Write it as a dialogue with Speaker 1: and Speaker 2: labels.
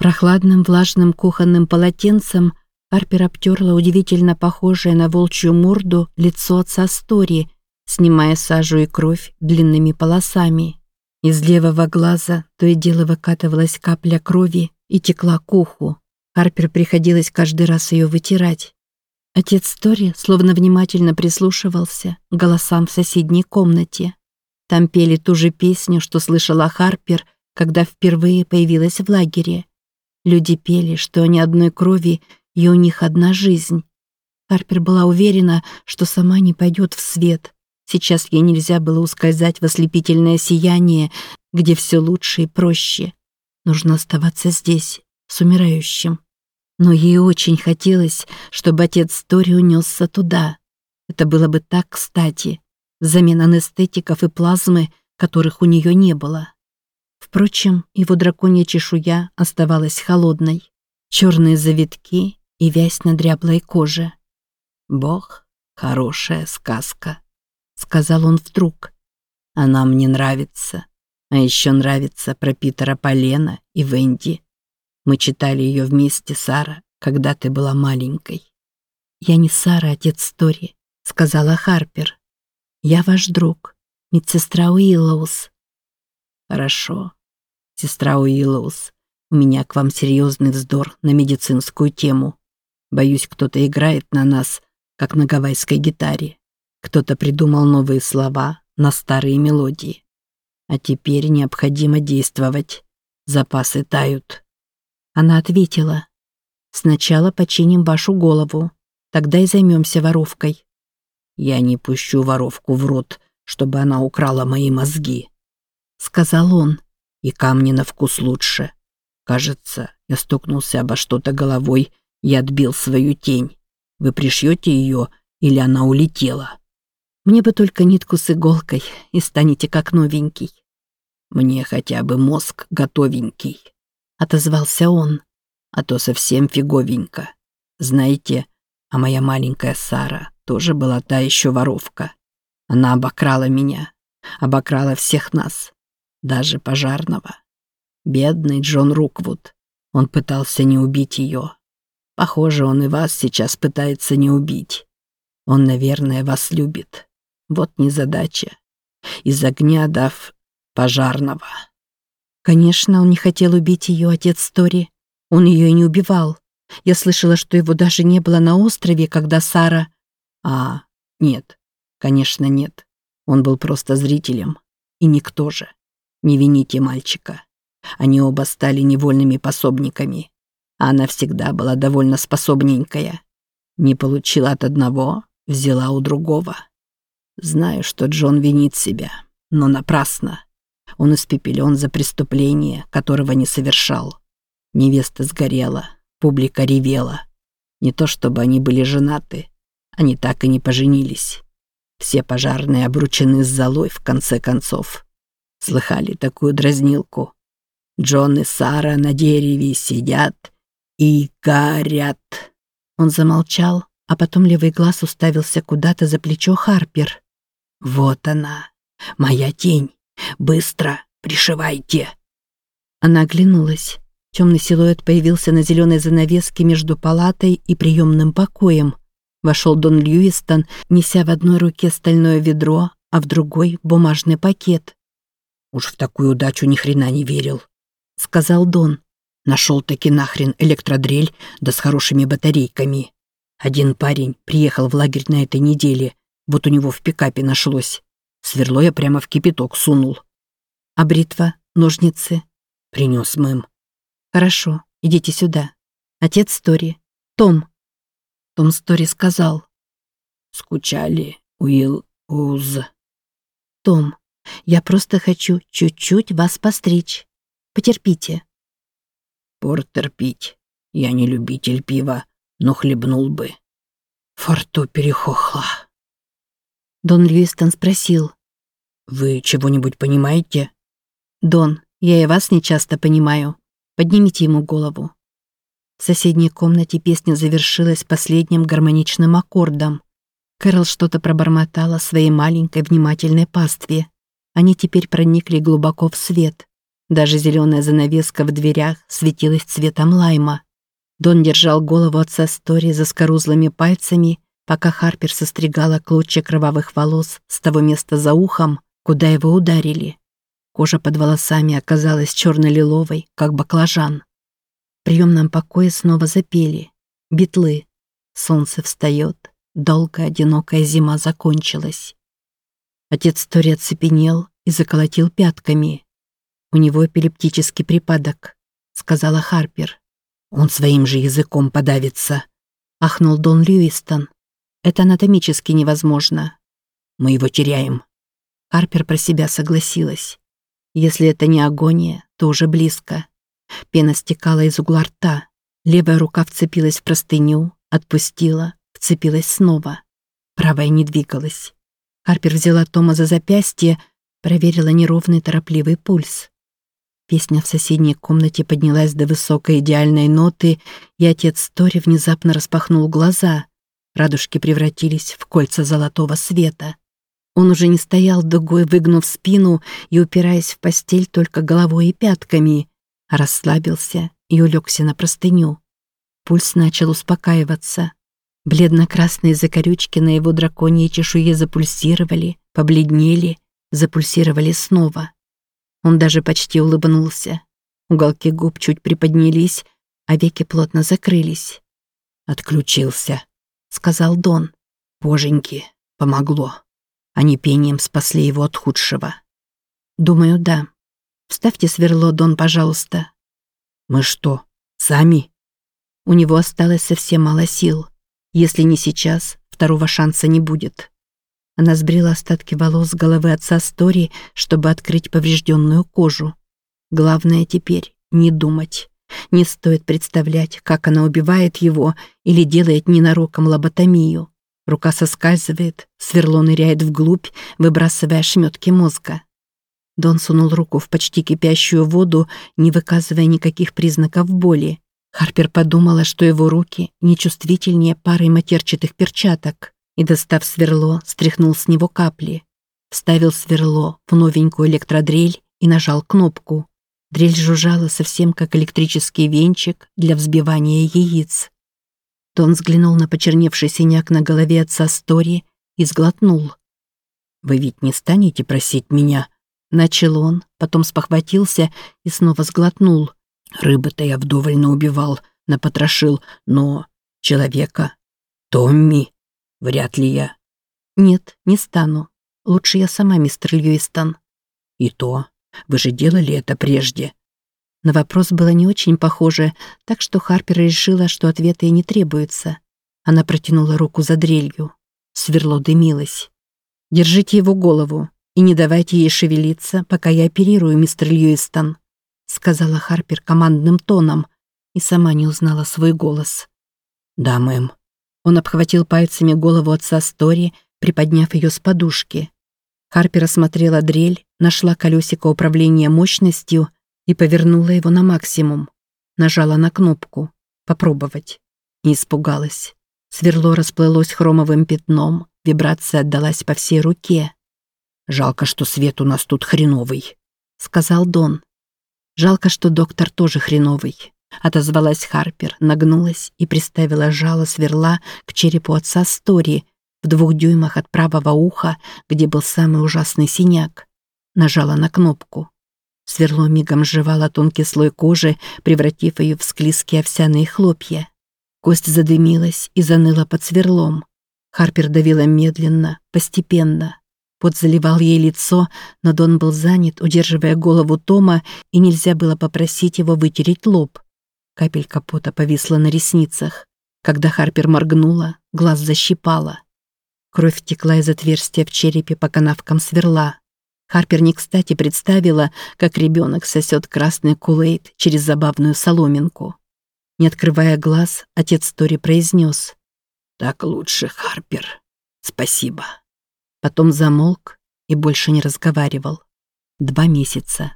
Speaker 1: Прохладным влажным кухонным полотенцем Харпер обтерла удивительно похожее на волчью морду лицо отца Стори, снимая сажу и кровь длинными полосами. Из левого глаза то и дело выкатывалась капля крови и текла к уху. Харпер приходилось каждый раз ее вытирать. Отец Тори словно внимательно прислушивался к голосам в соседней комнате. Там пели ту же песню, что слышала Харпер, когда впервые появилась в лагере. Люди пели, что ни одной крови и у них одна жизнь. Харпер была уверена, что сама не пойдет в свет. Сейчас ей нельзя было ускользать в ослепительное сияние, где все лучше и проще. Нужно оставаться здесь, с умирающим. Но ей очень хотелось, чтобы отец Тори унесся туда. Это было бы так кстати, взамен анестетиков и плазмы, которых у нее не было. Впрочем, его драконья чешуя оставалась холодной. Черные завитки и вязь на дряблой коже. «Бог — хорошая сказка», — сказал он вдруг. «Она мне нравится. А еще нравится про Питера Полена и Венди. Мы читали ее вместе, Сара, когда ты была маленькой». «Я не Сара, отец Тори», — сказала Харпер. «Я ваш друг, медсестра Уиллоус». «Хорошо, сестра Уиллоус, у меня к вам серьезный вздор на медицинскую тему. Боюсь, кто-то играет на нас, как на гавайской гитаре. Кто-то придумал новые слова на старые мелодии. А теперь необходимо действовать. Запасы тают. Она ответила. Сначала починим вашу голову. Тогда и займемся воровкой. Я не пущу воровку в рот, чтобы она украла мои мозги. Сказал он. И камни на вкус лучше. Кажется, я стукнулся обо что-то головой я отбил свою тень. Вы пришьете ее или она улетела? Мне бы только нитку с иголкой и станете как новенький. Мне хотя бы мозг готовенький, отозвался он. А то совсем фиговенько. Знаете, а моя маленькая Сара тоже была та еще воровка. Она обокрала меня, обокрала всех нас, даже пожарного. Бедный Джон Руквуд. Он пытался не убить ее, Похоже, он и вас сейчас пытается не убить. Он, наверное, вас любит. Вот незадача. Из огня дав пожарного. Конечно, он не хотел убить ее, отец Тори. Он ее и не убивал. Я слышала, что его даже не было на острове, когда Сара... А, нет, конечно, нет. Он был просто зрителем. И никто же. Не вините мальчика. Они оба стали невольными пособниками. Она всегда была довольно способненькая. Не получила от одного, взяла у другого. Знаю, что Джон винит себя, но напрасно. Он испепелен за преступление, которого не совершал. Невеста сгорела, публика ревела. Не то чтобы они были женаты, они так и не поженились. Все пожарные обручены с золой в конце концов. Слыхали такую дразнилку? Джон и Сара на дереве сидят и горят». Он замолчал, а потом левый глаз уставился куда-то за плечо Харпер. «Вот она, моя тень. Быстро пришивайте!» Она оглянулась. Темный силуэт появился на зеленой занавеске между палатой и приемным покоем. Вошел Дон Льюистон, неся в одной руке стальное ведро, а в другой — бумажный пакет. «Уж в такую удачу ни хрена не верил», — сказал Дон. Нашел таки нахрен электродрель, да с хорошими батарейками. Один парень приехал в лагерь на этой неделе, вот у него в пикапе нашлось. Сверло я прямо в кипяток сунул. А бритва, ножницы? Принес мэм. Хорошо, идите сюда. Отец Стори. Том. Том Стори сказал. Скучали, Уилл Уз. Том, я просто хочу чуть-чуть вас постричь. Потерпите. Портер пить. Я не любитель пива, но хлебнул бы. Форту перехохла. Дон Льюистон спросил. «Вы чего-нибудь понимаете?» «Дон, я и вас не часто понимаю. Поднимите ему голову». В соседней комнате песня завершилась последним гармоничным аккордом. Кэрол что-то пробормотала своей маленькой внимательной пастве. Они теперь проникли глубоко в свет. Даже зеленая занавеска в дверях светилась цветом лайма. Дон держал голову отца Стори за скорузлыми пальцами, пока Харпер состригала клочья кровавых волос с того места за ухом, куда его ударили. Кожа под волосами оказалась черно-лиловой, как баклажан. В приемном покое снова запели. Битлы. Солнце встает. Долгая, одинокая зима закончилась. Отец Тори оцепенел и заколотил пятками. «У него эпилептический припадок», — сказала Харпер. «Он своим же языком подавится», — ахнул Дон Льюистон. «Это анатомически невозможно. Мы его теряем». Харпер про себя согласилась. Если это не агония, то уже близко. Пена стекала из угла рта. Левая рука вцепилась в простыню, отпустила, вцепилась снова. Правая не двигалась. Харпер взяла Тома за запястье, проверила неровный торопливый пульс. Песня в соседней комнате поднялась до высокой идеальной ноты, и отец Тори внезапно распахнул глаза. Радужки превратились в кольца золотого света. Он уже не стоял дугой, выгнув спину и упираясь в постель только головой и пятками, а расслабился и улегся на простыню. Пульс начал успокаиваться. Бледно-красные закорючки на его драконьей чешуе запульсировали, побледнели, запульсировали снова. Он даже почти улыбнулся. Уголки губ чуть приподнялись, а веки плотно закрылись. «Отключился», — сказал Дон. «Боженьки, помогло. Они пением спасли его от худшего». «Думаю, да. Вставьте сверло, Дон, пожалуйста». «Мы что, сами?» У него осталось совсем мало сил. Если не сейчас, второго шанса не будет. Она сбрила остатки волос с головы отца Стори, чтобы открыть поврежденную кожу. Главное теперь не думать. Не стоит представлять, как она убивает его или делает ненароком лоботомию. Рука соскальзывает, сверло ныряет вглубь, выбрасывая ошметки мозга. Дон сунул руку в почти кипящую воду, не выказывая никаких признаков боли. Харпер подумала, что его руки нечувствительнее пары матерчатых перчаток и, достав сверло, стряхнул с него капли. Вставил сверло в новенькую электродрель и нажал кнопку. Дрель жужжала совсем как электрический венчик для взбивания яиц. Тон взглянул на почерневший синяк на голове отца Стори и сглотнул. «Вы ведь не станете просить меня?» Начал он, потом спохватился и снова сглотнул. «Рыбы-то я вдоволь наубивал, напотрошил, но... человека... Томми...» Вряд ли я. Нет, не стану. Лучше я сама, мистер Льюистон. И то. Вы же делали это прежде. На вопрос было не очень похоже, так что Харпер решила, что ответа ей не требуется. Она протянула руку за дрелью. Сверло дымилось. «Держите его голову и не давайте ей шевелиться, пока я оперирую, мистер Льюистон», сказала Харпер командным тоном и сама не узнала свой голос. «Да, мэм», он обхватил пальцами голову отца Стори, приподняв ее с подушки. Харпер осмотрела дрель, нашла колесико управления мощностью и повернула его на максимум. Нажала на кнопку. Попробовать. Не испугалась. Сверло расплылось хромовым пятном, вибрация отдалась по всей руке. «Жалко, что свет у нас тут хреновый», — сказал Дон. «Жалко, что доктор тоже хреновый. Отозвалась Харпер, нагнулась и приставила жало сверла к черепу отца Стори в двух дюймах от правого уха, где был самый ужасный синяк. Нажала на кнопку. Сверло мигом сживало тонкий слой кожи, превратив ее в склизкие овсяные хлопья. Кость задымилась и заныла под сверлом. Харпер давила медленно, постепенно. Пот заливал ей лицо, но Дон был занят, удерживая голову Тома, и нельзя было попросить его вытереть лоб. Капелька пота повисла на ресницах. Когда Харпер моргнула, глаз защипала. Кровь текла из отверстия в черепе по канавкам сверла. Харпер не кстати представила, как ребенок сосет красный кулейт через забавную соломинку. Не открывая глаз, отец Тори произнес «Так лучше, Харпер. Спасибо». Потом замолк и больше не разговаривал. Два месяца.